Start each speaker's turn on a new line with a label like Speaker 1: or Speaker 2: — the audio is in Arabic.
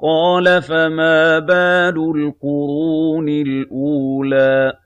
Speaker 1: قَالَ فَمَا بَالُ الْقُرُونِ الْأُولَىٰ